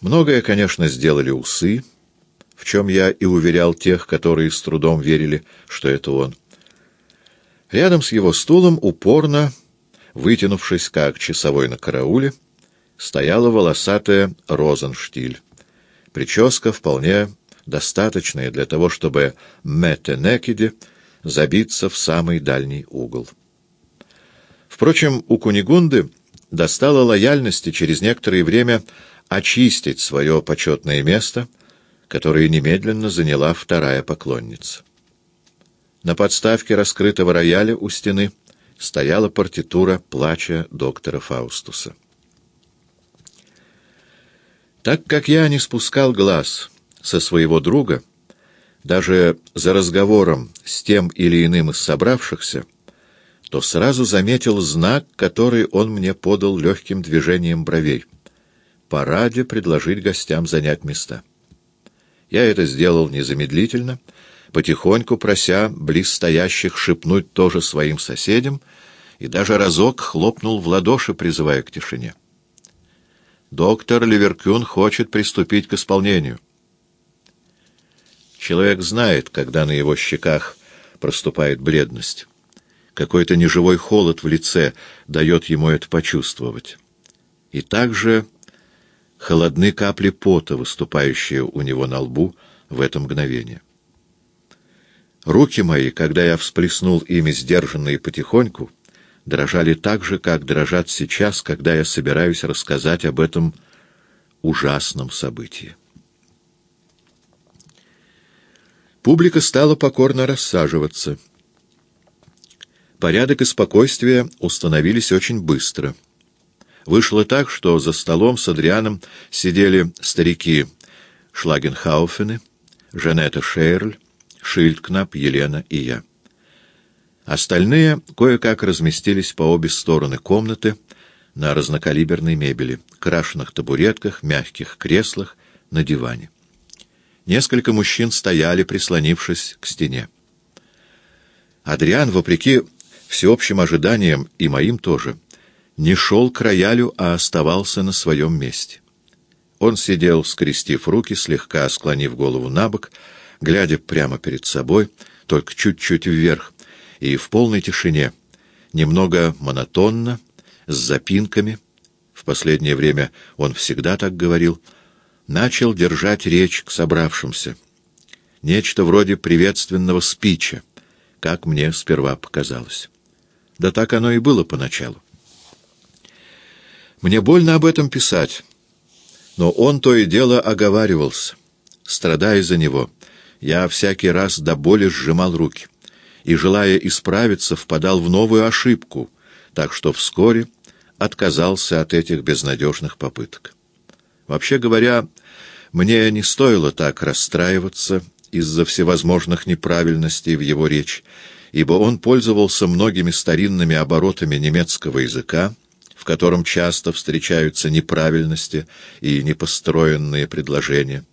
Многое, конечно, сделали усы, в чем я и уверял тех, которые с трудом верили, что это он. Рядом с его стулом упорно, вытянувшись как часовой на карауле, стояла волосатая розенштиль. Прическа вполне достаточная для того, чтобы Мэтте Некеде забиться в самый дальний угол. Впрочем, у Кунигунды достало лояльности через некоторое время очистить свое почетное место, которое немедленно заняла вторая поклонница. На подставке раскрытого рояля у стены стояла партитура плача доктора Фаустуса. Так как я не спускал глаз со своего друга, даже за разговором с тем или иным из собравшихся, то сразу заметил знак, который он мне подал легким движением бровей. Пораде предложить гостям занять места. Я это сделал незамедлительно, потихоньку прося близ стоящих шепнуть тоже своим соседям, и даже разок хлопнул в ладоши, призывая к тишине. Доктор Ливеркюн хочет приступить к исполнению. Человек знает, когда на его щеках проступает бледность. Какой-то неживой холод в лице дает ему это почувствовать. И также холодны капли пота, выступающие у него на лбу в это мгновение. Руки мои, когда я всплеснул ими сдержанно и потихоньку, дрожали так же, как дрожат сейчас, когда я собираюсь рассказать об этом ужасном событии. Публика стала покорно рассаживаться. Порядок и спокойствие установились очень быстро. Вышло так, что за столом с Адрианом сидели старики Шлагенхауфены, Жанетта Шейрль, Шильдкнап, Елена и я. Остальные кое-как разместились по обе стороны комнаты на разнокалиберной мебели, крашенных табуретках, мягких креслах, на диване. Несколько мужчин стояли, прислонившись к стене. Адриан, вопреки всеобщим ожиданиям и моим тоже, не шел к роялю, а оставался на своем месте. Он сидел, скрестив руки, слегка склонив голову на бок, глядя прямо перед собой, только чуть-чуть вверх, и в полной тишине, немного монотонно, с запинками, в последнее время он всегда так говорил, начал держать речь к собравшимся. Нечто вроде приветственного спича, как мне сперва показалось. Да так оно и было поначалу. Мне больно об этом писать, но он то и дело оговаривался. Страдая за него, я всякий раз до боли сжимал руки и, желая исправиться, впадал в новую ошибку, так что вскоре отказался от этих безнадежных попыток. Вообще говоря, мне не стоило так расстраиваться из-за всевозможных неправильностей в его речи, ибо он пользовался многими старинными оборотами немецкого языка, в котором часто встречаются неправильности и непостроенные предложения.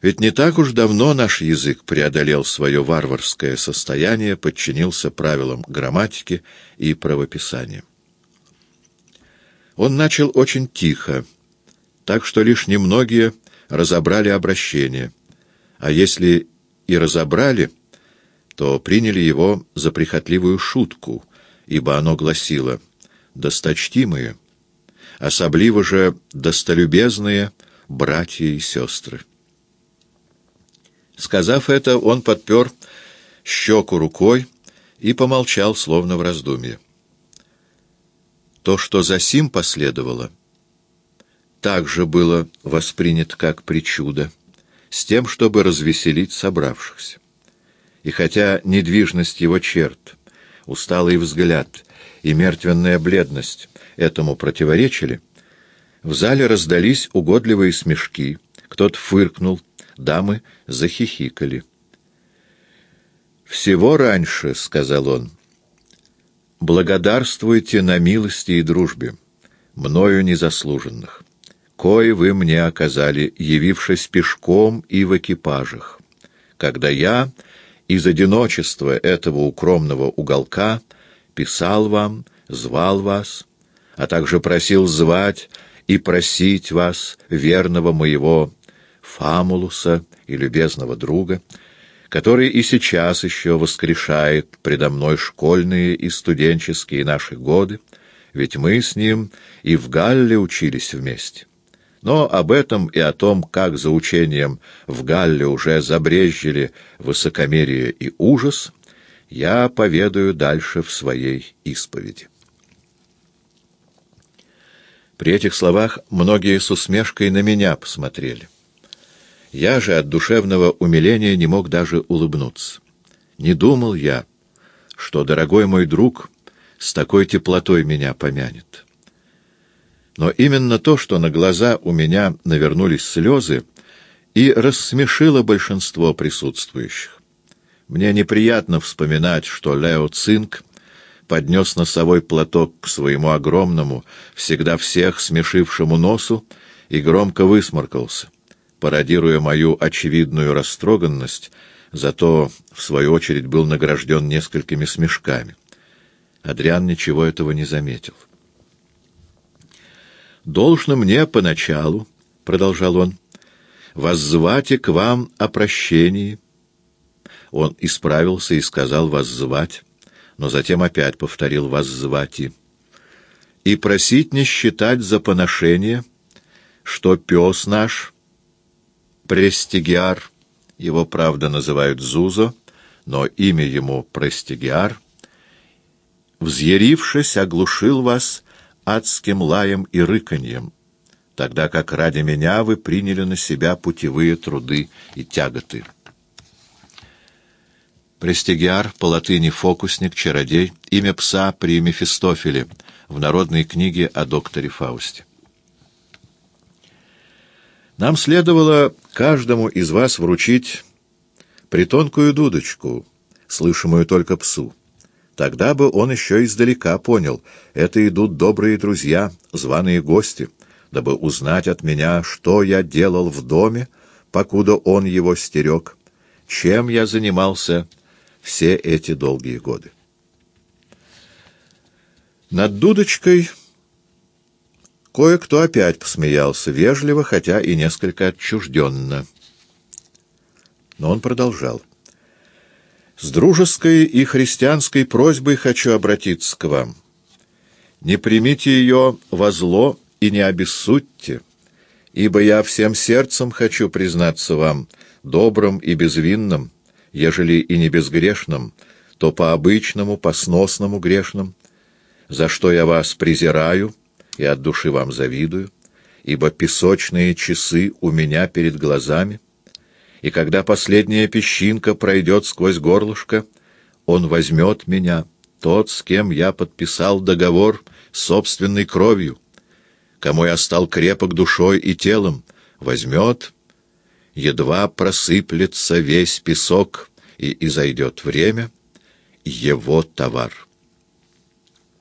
Ведь не так уж давно наш язык преодолел свое варварское состояние, подчинился правилам грамматики и правописания. Он начал очень тихо, так что лишь немногие разобрали обращение, а если и разобрали, то приняли его за прихотливую шутку, ибо оно гласило «досточтимые», особливо же «достолюбезные братья и сестры». Сказав это, он подпер щеку рукой и помолчал, словно в раздумье. То, что за сим последовало, также было воспринято как причуда, с тем, чтобы развеселить собравшихся. И хотя недвижность его черт, усталый взгляд и мертвенная бледность этому противоречили, в зале раздались угодливые смешки, кто-то фыркнул, дамы захихикали. «Всего раньше», — сказал он, — «благодарствуйте на милости и дружбе, мною незаслуженных, кои вы мне оказали, явившись пешком и в экипажах, когда я из одиночества этого укромного уголка писал вам, звал вас, а также просил звать и просить вас, верного моего Фамулуса и любезного друга, который и сейчас еще воскрешает предо мной школьные и студенческие наши годы, ведь мы с ним и в Галле учились вместе. Но об этом и о том, как за учением в Галле уже забрезжили высокомерие и ужас, я поведаю дальше в своей исповеди. При этих словах многие с усмешкой на меня посмотрели. Я же от душевного умиления не мог даже улыбнуться. Не думал я, что дорогой мой друг с такой теплотой меня помянет. Но именно то, что на глаза у меня навернулись слезы, и рассмешило большинство присутствующих. Мне неприятно вспоминать, что Лео Цинк поднес носовой платок к своему огромному, всегда всех смешившему носу и громко высморкался, пародируя мою очевидную растроганность, зато, в свою очередь, был награжден несколькими смешками. Адриан ничего этого не заметил. «Должно мне поначалу, — продолжал он, — воззвать и к вам о прощении». Он исправился и сказал «воззвать» но затем опять повторил «воззвати». «И просить не считать за поношение, что пес наш, Престигиар, его, правда, называют Зузо, но имя ему Престигиар, взъярившись, оглушил вас адским лаем и рыканьем, тогда как ради меня вы приняли на себя путевые труды и тяготы». Престигиар, по латыни фокусник, чародей, имя пса при Мефистофеле, в народной книге о докторе Фаусте. Нам следовало каждому из вас вручить притонкую дудочку, слышимую только псу. Тогда бы он еще издалека понял, это идут добрые друзья, званые гости, дабы узнать от меня, что я делал в доме, покуда он его стерег, чем я занимался, — все эти долгие годы. Над дудочкой кое-кто опять посмеялся, вежливо, хотя и несколько отчужденно. Но он продолжал. «С дружеской и христианской просьбой хочу обратиться к вам. Не примите ее во зло и не обессудьте, ибо я всем сердцем хочу признаться вам, добрым и безвинным, ежели и не безгрешным, то по обычному, по сносному грешным, за что я вас презираю и от души вам завидую, ибо песочные часы у меня перед глазами, и когда последняя песчинка пройдет сквозь горлышко, он возьмет меня, тот, с кем я подписал договор собственной кровью, кому я стал крепок душой и телом, возьмет едва просыплется весь песок, и изойдет время, его товар.